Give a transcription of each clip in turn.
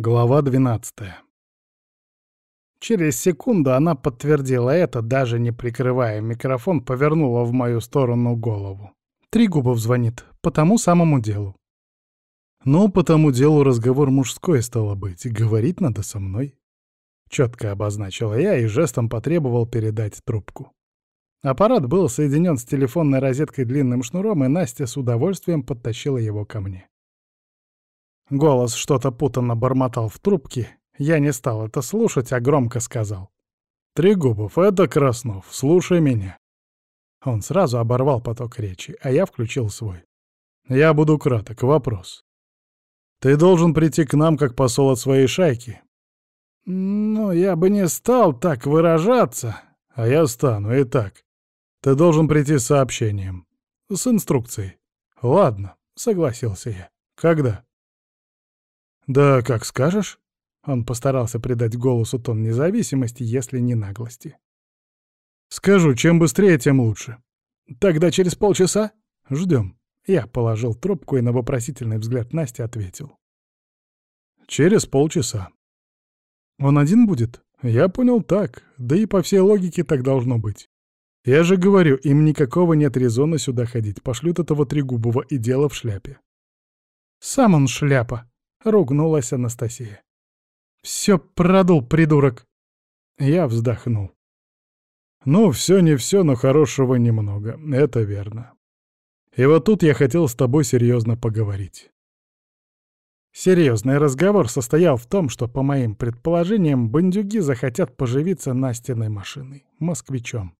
Глава 12 Через секунду она подтвердила это, даже не прикрывая микрофон, повернула в мою сторону голову. Тригубов звонит, по тому самому делу. Ну, по тому делу разговор мужской стало быть, говорить надо со мной. Четко обозначила я и жестом потребовал передать трубку. Аппарат был соединен с телефонной розеткой длинным шнуром, и Настя с удовольствием подтащила его ко мне. Голос что-то путанно бормотал в трубке. Я не стал это слушать, а громко сказал. «Трегубов, это Краснов, слушай меня». Он сразу оборвал поток речи, а я включил свой. «Я буду краток. Вопрос. Ты должен прийти к нам как посол от своей шайки». «Ну, я бы не стал так выражаться». «А я стану, и так. Ты должен прийти с сообщением. С инструкцией». «Ладно», — согласился я. «Когда?» «Да как скажешь». Он постарался придать голосу тон независимости, если не наглости. «Скажу, чем быстрее, тем лучше». «Тогда через полчаса?» «Ждем». Я положил трубку и на вопросительный взгляд Насти ответил. «Через полчаса». «Он один будет?» «Я понял так. Да и по всей логике так должно быть. Я же говорю, им никакого нет резона сюда ходить. Пошлют этого Трегубова и дело в шляпе». «Сам он шляпа», — ругнулась Анастасия. «Все продул, придурок!» Я вздохнул. «Ну, все не все, но хорошего немного, это верно. И вот тут я хотел с тобой серьезно поговорить». Серьезный разговор состоял в том, что, по моим предположениям, бандюги захотят поживиться Настиной машиной, москвичом.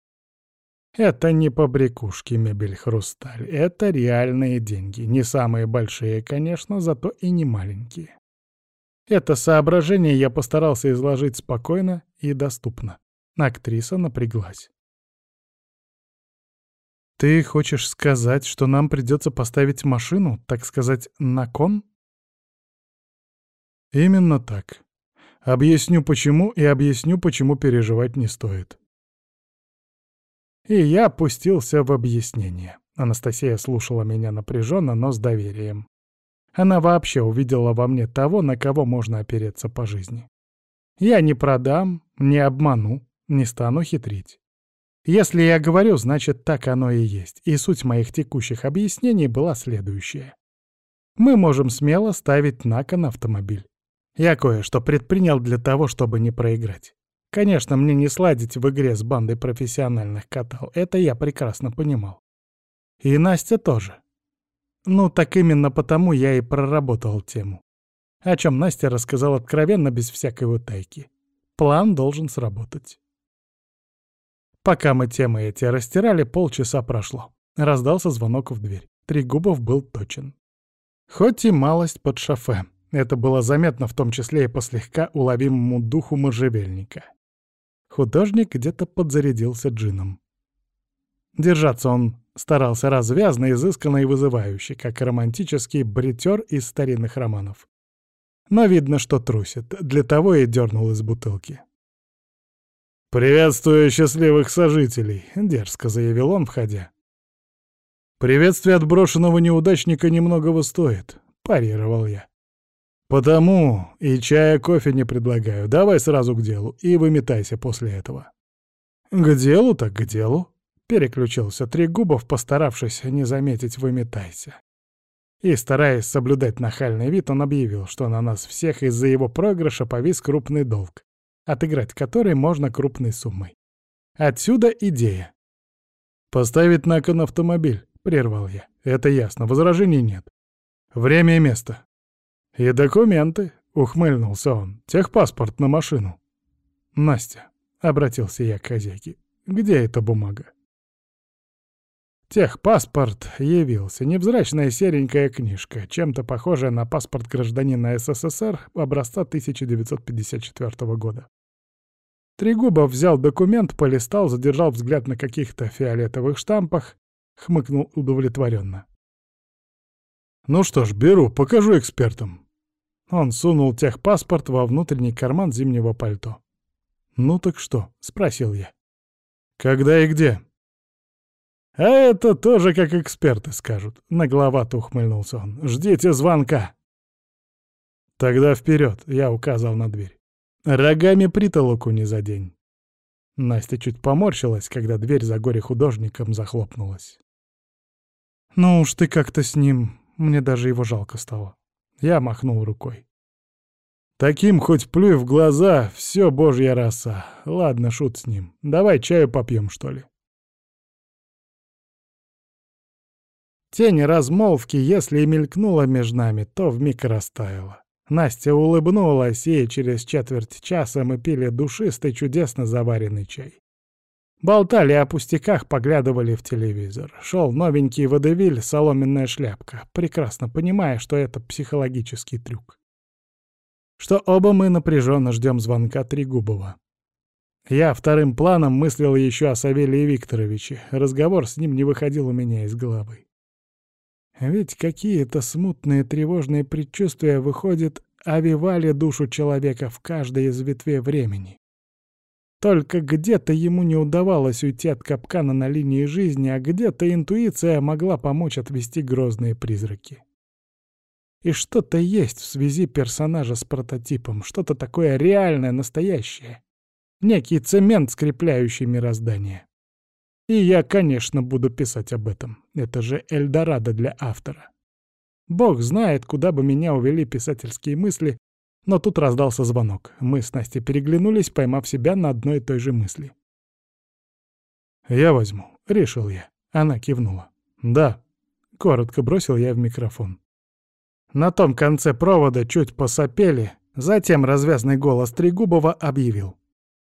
Это не побрякушки, мебель, хрусталь. Это реальные деньги. Не самые большие, конечно, зато и не маленькие. Это соображение я постарался изложить спокойно и доступно. Актриса напряглась. «Ты хочешь сказать, что нам придется поставить машину, так сказать, на кон?» «Именно так. Объясню почему и объясню, почему переживать не стоит. И я опустился в объяснение. Анастасия слушала меня напряженно, но с доверием. Она вообще увидела во мне того, на кого можно опереться по жизни. Я не продам, не обману, не стану хитрить. Если я говорю, значит, так оно и есть. И суть моих текущих объяснений была следующая. Мы можем смело ставить на кон автомобиль. Я кое-что предпринял для того, чтобы не проиграть. Конечно, мне не сладить в игре с бандой профессиональных катал, это я прекрасно понимал. И Настя тоже. Ну, так именно потому я и проработал тему. О чем Настя рассказал откровенно, без всякой утайки. План должен сработать. Пока мы темы эти растирали, полчаса прошло. Раздался звонок в дверь. Трегубов был точен. Хоть и малость под шофе. Это было заметно в том числе и по слегка уловимому духу можжевельника. Художник где-то подзарядился джином. Держаться он старался развязно, изысканно и вызывающе, как романтический бритер из старинных романов. Но видно, что трусит, для того и дернул из бутылки. «Приветствую счастливых сожителей», — дерзко заявил он, входя. «Приветствие отброшенного неудачника немногого стоит», — парировал я. «Потому и чая, кофе не предлагаю. Давай сразу к делу и выметайся после этого». «К делу так к делу», — переключился Трегубов, постаравшись не заметить «выметайся». И, стараясь соблюдать нахальный вид, он объявил, что на нас всех из-за его проигрыша повис крупный долг, отыграть который можно крупной суммой. Отсюда идея. «Поставить на кон автомобиль», — прервал я. «Это ясно, возражений нет. Время и место. «И документы», — ухмыльнулся он, — «техпаспорт на машину». «Настя», — обратился я к хозяйке, — «где эта бумага?» Техпаспорт явился. Невзрачная серенькая книжка, чем-то похожая на паспорт гражданина СССР образца 1954 года. Трегубов взял документ, полистал, задержал взгляд на каких-то фиолетовых штампах, хмыкнул удовлетворенно. «Ну что ж, беру, покажу экспертам. Он сунул техпаспорт во внутренний карман зимнего пальто. «Ну так что?» — спросил я. «Когда и где?» «А это тоже как эксперты скажут», — нагловато ухмыльнулся он. «Ждите звонка». Тогда вперед, я указал на дверь. Рогами притолоку не за день. Настя чуть поморщилась, когда дверь за горе-художником захлопнулась. «Ну уж ты как-то с ним, мне даже его жалко стало». Я махнул рукой. «Таким хоть плюй в глаза, все божья роса. Ладно, шут с ним. Давай чаю попьем, что ли?» Тень размолвки, если и мелькнула между нами, то вмиг растаяла. Настя улыбнулась, и через четверть часа мы пили душистый, чудесно заваренный чай. Болтали о пустяках, поглядывали в телевизор. Шел новенький водевиль «Соломенная шляпка», прекрасно понимая, что это психологический трюк. Что оба мы напряженно ждем звонка Трегубова. Я вторым планом мыслил еще о Савелии Викторовиче. Разговор с ним не выходил у меня из головы. Ведь какие-то смутные тревожные предчувствия, выходят, овивали душу человека в каждой из ветвей времени. Только где-то ему не удавалось уйти от капкана на линии жизни, а где-то интуиция могла помочь отвести грозные призраки. И что-то есть в связи персонажа с прототипом, что-то такое реальное, настоящее. Некий цемент, скрепляющий мироздание. И я, конечно, буду писать об этом. Это же Эльдорадо для автора. Бог знает, куда бы меня увели писательские мысли, но тут раздался звонок. Мы с Настей переглянулись, поймав себя на одной и той же мысли. «Я возьму», — решил я. Она кивнула. «Да», — коротко бросил я в микрофон. На том конце провода чуть посопели, затем развязный голос Трегубова объявил.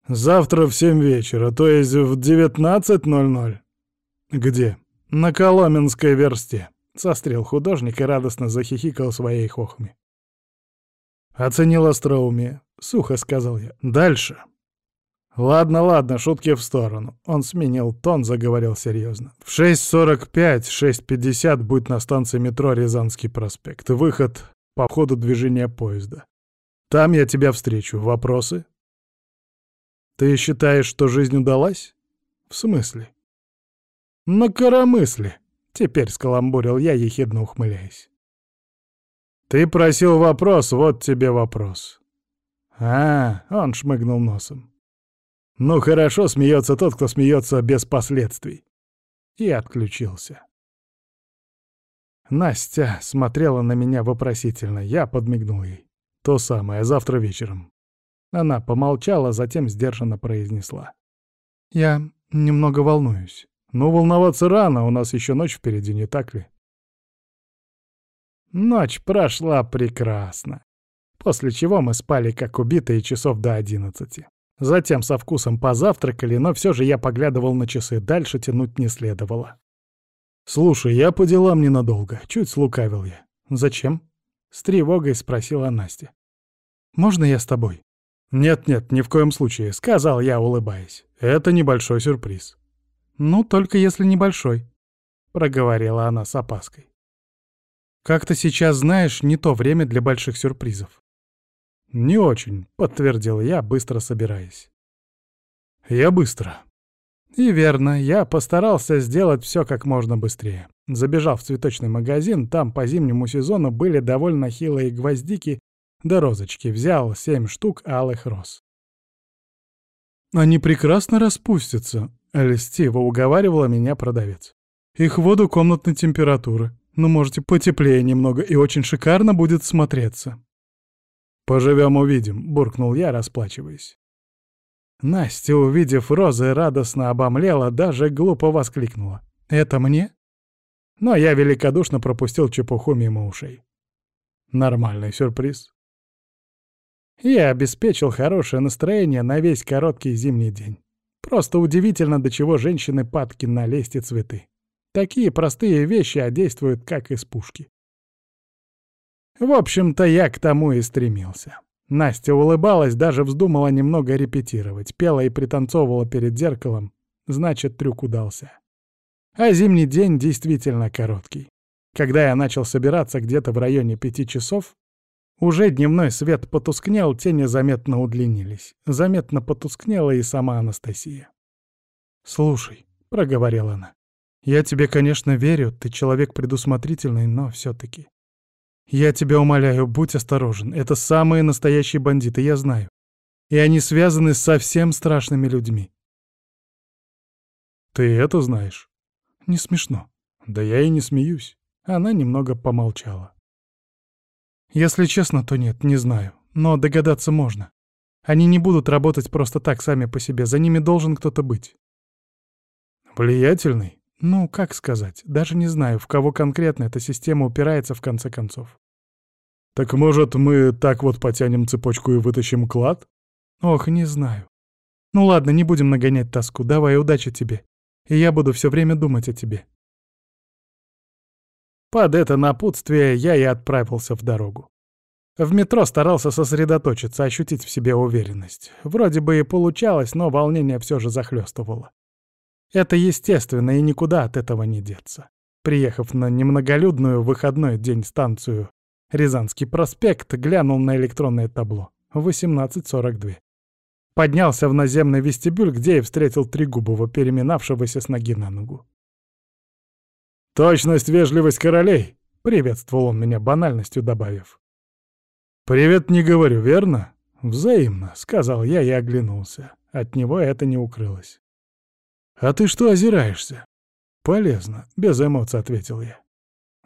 «Завтра в семь вечера, то есть в 19.00». «Где?» «На Коломенской версте», — сострел художник и радостно захихикал своей хохме. «Оценил остроумие», — сухо сказал я. «Дальше». «Ладно, ладно, шутки в сторону». Он сменил тон, заговорил серьезно. «В 6.45, 6.50 будет на станции метро Рязанский проспект. Выход по ходу движения поезда. Там я тебя встречу. Вопросы?» Ты считаешь, что жизнь удалась? В смысле? На коромысле. Теперь скаламбурил я, ехидно ухмыляясь. Ты просил вопрос, вот тебе вопрос. А, он шмыгнул носом. Ну хорошо, смеется тот, кто смеется без последствий. И отключился. Настя смотрела на меня вопросительно, я подмигнул ей. То самое, завтра вечером. Она помолчала, затем сдержанно произнесла. «Я немного волнуюсь. Но волноваться рано, у нас еще ночь впереди, не так ли?» Ночь прошла прекрасно. После чего мы спали как убитые часов до одиннадцати. Затем со вкусом позавтракали, но все же я поглядывал на часы, дальше тянуть не следовало. «Слушай, я по делам ненадолго», — чуть слукавил я. «Зачем?» — с тревогой спросила Настя. «Можно я с тобой?» «Нет-нет, ни в коем случае», — сказал я, улыбаясь. «Это небольшой сюрприз». «Ну, только если небольшой», — проговорила она с опаской. «Как ты сейчас знаешь, не то время для больших сюрпризов». «Не очень», — подтвердил я, быстро собираясь. «Я быстро». И верно, я постарался сделать все как можно быстрее. Забежал в цветочный магазин, там по зимнему сезону были довольно хилые гвоздики да розочки, взял семь штук алых роз. «Они прекрасно распустятся», — льстиво уговаривала меня продавец. «Их воду комнатной температуры, но можете потеплее немного, и очень шикарно будет смотреться». «Поживем увидим», — буркнул я, расплачиваясь. Настя, увидев розы, радостно обомлела, даже глупо воскликнула. «Это мне?» Но я великодушно пропустил чепуху мимо ушей. Нормальный сюрприз и обеспечил хорошее настроение на весь короткий зимний день. Просто удивительно, до чего женщины падки на лесть и цветы. Такие простые вещи, а действуют как из пушки. В общем-то, я к тому и стремился. Настя улыбалась, даже вздумала немного репетировать, пела и пританцовывала перед зеркалом, значит, трюк удался. А зимний день действительно короткий. Когда я начал собираться где-то в районе пяти часов, уже дневной свет потускнел, тени заметно удлинились. Заметно потускнела и сама Анастасия. «Слушай», — проговорила она, — «я тебе, конечно, верю, ты человек предусмотрительный, но все таки «Я тебя умоляю, будь осторожен. Это самые настоящие бандиты, я знаю. И они связаны с совсем страшными людьми». «Ты это знаешь?» «Не смешно». «Да я и не смеюсь». Она немного помолчала. «Если честно, то нет, не знаю. Но догадаться можно. Они не будут работать просто так сами по себе, за ними должен кто-то быть». «Влиятельный?» Ну, как сказать, даже не знаю, в кого конкретно эта система упирается в конце концов. Так может, мы так вот потянем цепочку и вытащим клад? Ох, не знаю. Ну ладно, не будем нагонять тоску, давай, удачи тебе. И я буду все время думать о тебе. Под это напутствие я и отправился в дорогу. В метро старался сосредоточиться, ощутить в себе уверенность. Вроде бы и получалось, но волнение все же захлестывало. Это естественно, и никуда от этого не деться. Приехав на немноголюдную выходной день станцию Рязанский проспект, глянул на электронное табло. 18.42. Поднялся в наземный вестибюль, где и встретил Трегубова, переминавшегося с ноги на ногу. «Точность, вежливость королей!» — приветствовал он меня банальностью, добавив. «Привет не говорю, верно?» «Взаимно», — сказал я и оглянулся. От него это не укрылось. «А ты что озираешься?» «Полезно», — без эмоций ответил я.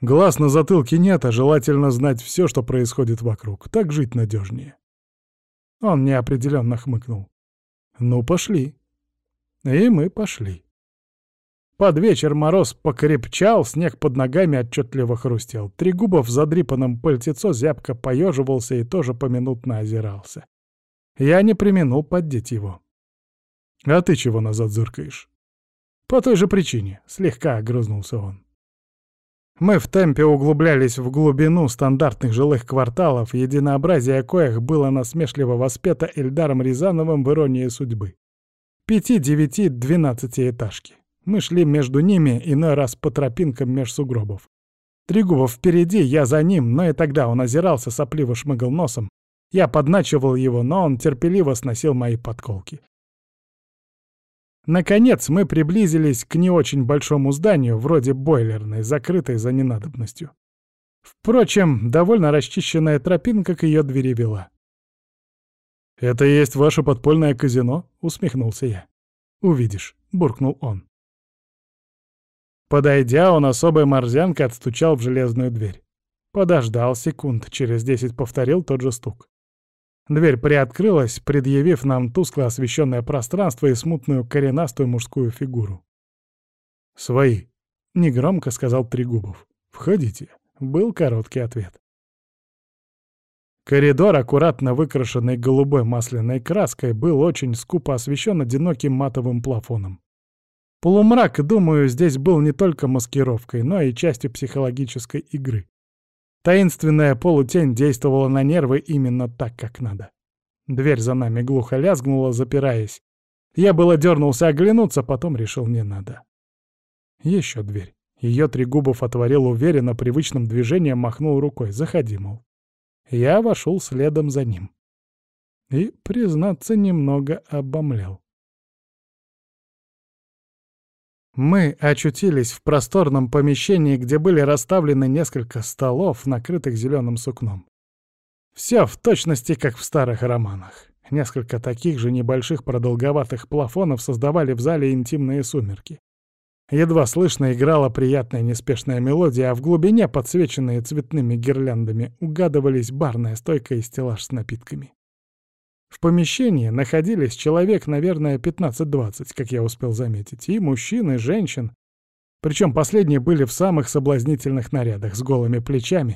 «Глаз на затылке нет, а желательно знать все, что происходит вокруг. Так жить надежнее». Он неопределенно хмыкнул. «Ну, пошли». И мы пошли. Под вечер мороз покрепчал, снег под ногами отчетливо хрустел. Трегубов в задрипанном пальтецо зябко поеживался и тоже поминутно озирался. Я не применул поддеть его. «А ты чего назад зыркаешь?» По той же причине, слегка огрызнулся он. Мы в темпе углублялись в глубину стандартных жилых кварталов, единообразие коих было насмешливо воспето Эльдаром Рязановым в иронии судьбы. Пяти, девяти, двенадцати этажки. Мы шли между ними, иной раз по тропинкам меж сугробов. Трегубов впереди, я за ним, но и тогда он озирался, сопливо шмыгал носом. Я подначивал его, но он терпеливо сносил мои подколки. Наконец мы приблизились к не очень большому зданию, вроде бойлерной, закрытой за ненадобностью. Впрочем, довольно расчищенная тропинка к ее двери вела. «Это и есть ваше подпольное казино?» — усмехнулся я. «Увидишь», — буркнул он. Подойдя, он особой морзянкой отстучал в железную дверь. Подождал секунд, через десять повторил тот же стук. Дверь приоткрылась, предъявив нам тускло освещенное пространство и смутную коренастую мужскую фигуру. «Свои», — негромко сказал Трегубов. «Входите», — был короткий ответ. Коридор, аккуратно выкрашенный голубой масляной краской, был очень скупо освещен одиноким матовым плафоном. Полумрак, думаю, здесь был не только маскировкой, но и частью психологической игры. Таинственная полутень действовала на нервы именно так, как надо. Дверь за нами глухо лязгнула, запираясь. Я было дернулся оглянуться, потом решил не надо. Еще дверь. Ее Трегубов отворил уверенно, привычным движением махнул рукой. «Заходи, мол». Я вошел следом за ним. И, признаться, немного обомлел. Мы очутились в просторном помещении, где были расставлены несколько столов, накрытых зеленым сукном. Все в точности, как в старых романах. Несколько таких же небольших продолговатых плафонов создавали в зале интимные сумерки. Едва слышно играла приятная неспешная мелодия, а в глубине, подсвеченные цветными гирляндами, угадывались барная стойка и стеллаж с напитками. В помещении находились человек, наверное, 15-20, как я успел заметить, и мужчин, и женщин. Причем последние были в самых соблазнительных нарядах, с голыми плечами,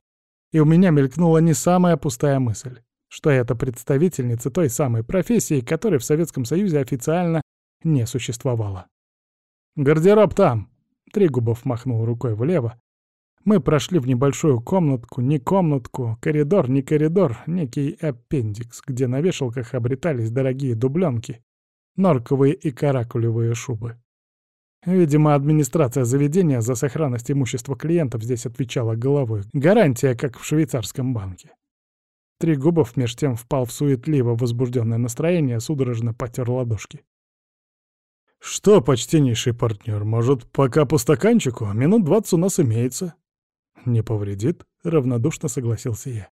и у меня мелькнула не самая пустая мысль, что это представительница той самой профессии, которой в Советском Союзе официально не существовало. «Гардероб там!» — Трегубов махнул рукой влево, мы прошли в небольшую комнатку, не комнатку, коридор, не коридор, некий аппендикс, где на вешалках обретались дорогие дубленки, норковые и каракулевые шубы. Видимо, администрация заведения за сохранность имущества клиентов здесь отвечала головой. Гарантия, как в швейцарском банке. Трегубов меж тем впал в суетливо возбужденное настроение, судорожно потер ладошки. «Что, почтеннейший партнер, может, пока по стаканчику? Минут двадцать у нас имеется». Не повредит», — равнодушно согласился я.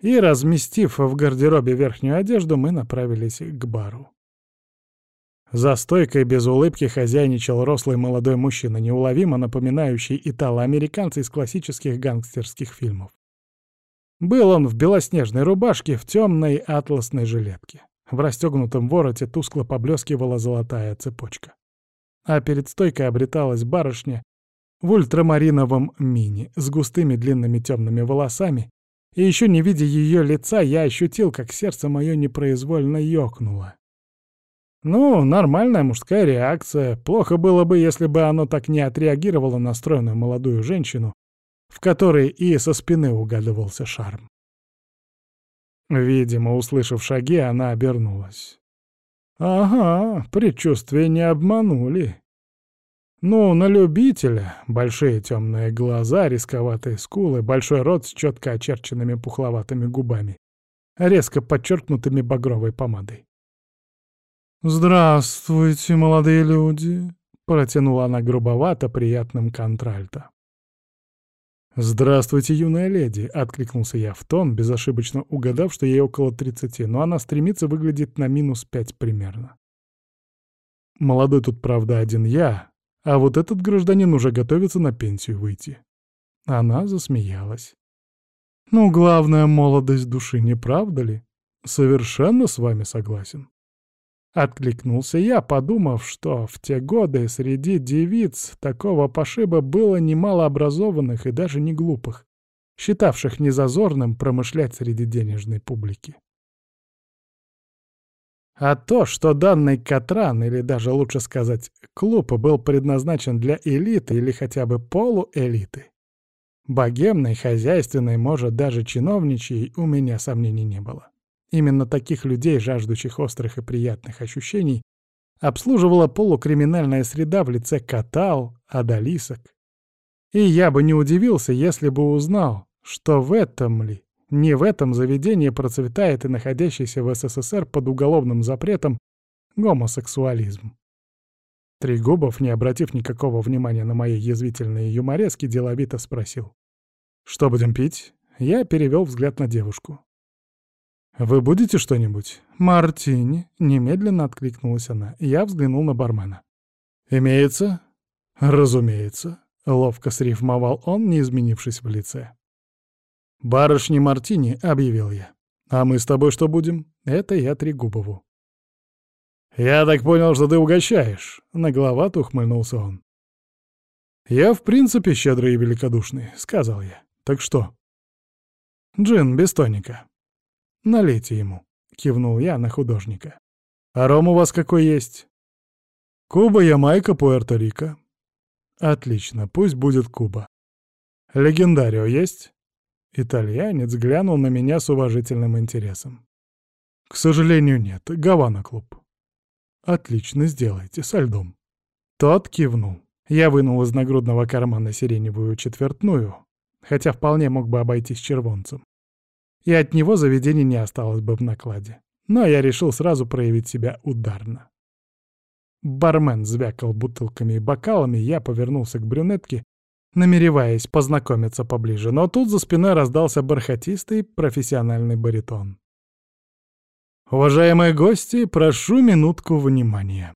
И, разместив в гардеробе верхнюю одежду, мы направились к бару. За стойкой без улыбки хозяйничал рослый молодой мужчина, неуловимо напоминающий итало-американца из классических гангстерских фильмов. Был он в белоснежной рубашке, в темной атласной жилетке. В расстегнутом вороте тускло поблескивала золотая цепочка. А перед стойкой обреталась барышня в ультрамариновом мини с густыми длинными темными волосами, и еще не видя ее лица, я ощутил, как сердце мое непроизвольно ёкнуло. Ну, нормальная мужская реакция. Плохо было бы, если бы оно так не отреагировало на стройную молодую женщину, в которой и со спины угадывался шарм. Видимо, услышав шаги, она обернулась. «Ага, предчувствия не обманули. Ну, на любителя. Большие темные глаза, рисковатые скулы, большой рот с четко очерченными пухловатыми губами, резко подчеркнутыми багровой помадой. «Здравствуйте, молодые люди!» — протянула она грубовато приятным контральто. «Здравствуйте, юная леди!» — откликнулся я в тон, безошибочно угадав, что ей около тридцати, но она стремится выглядеть на минус пять примерно. Молодой тут, правда, один я, а вот этот гражданин уже готовится на пенсию выйти. Она засмеялась. «Ну, главное — молодость души, не правда ли? Совершенно с вами согласен». Откликнулся я, подумав, что в те годы среди девиц такого пошиба было немало образованных и даже не глупых, считавших незазорным промышлять среди денежной публики. А то, что данный Катран, или даже лучше сказать, клуб, был предназначен для элиты или хотя бы полуэлиты, богемной, хозяйственной, может, даже чиновничьей, у меня сомнений не было. Именно таких людей, жаждущих острых и приятных ощущений, обслуживала полукриминальная среда в лице катал, адалисок. И я бы не удивился, если бы узнал, что в этом ли, не в этом заведении процветает и находящийся в СССР под уголовным запретом гомосексуализм. Трегубов, не обратив никакого внимания на мои язвительные юморески, деловито спросил. «Что будем пить?» Я перевел взгляд на девушку. «Вы будете что-нибудь?» «Мартини», — немедленно откликнулась она. Я взглянул на бармена. «Имеется?» «Разумеется», — ловко срифмовал он, не изменившись в лице. «Барышни Мартини», — объявил я. «А мы с тобой что будем?» «Это я Трегубову». «Я так понял, что ты угощаешь», — нагловато ухмыльнулся он. «Я в принципе щедрый и великодушный», — сказал я. «Так что?» «Джин без тоника». «Налейте ему», — кивнул я на художника. «А ром у вас какой есть?» «Куба, Ямайка, Пуэрто-Рико». «Отлично, пусть будет Куба». «Легендарио есть?» Итальянец глянул на меня с уважительным интересом. «К сожалению, нет. Гавана-клуб». «Отлично, сделайте, со льдом». Тот кивнул. Я вынул из нагрудного кармана сиреневую четвертную, хотя вполне мог бы обойтись червонцем и от него заведение не осталось бы в накладе. Но я решил сразу проявить себя ударно. Бармен звякал бутылками и бокалами, я повернулся к брюнетке, намереваясь познакомиться поближе, но тут за спиной раздался бархатистый профессиональный баритон. «Уважаемые гости, прошу минутку внимания».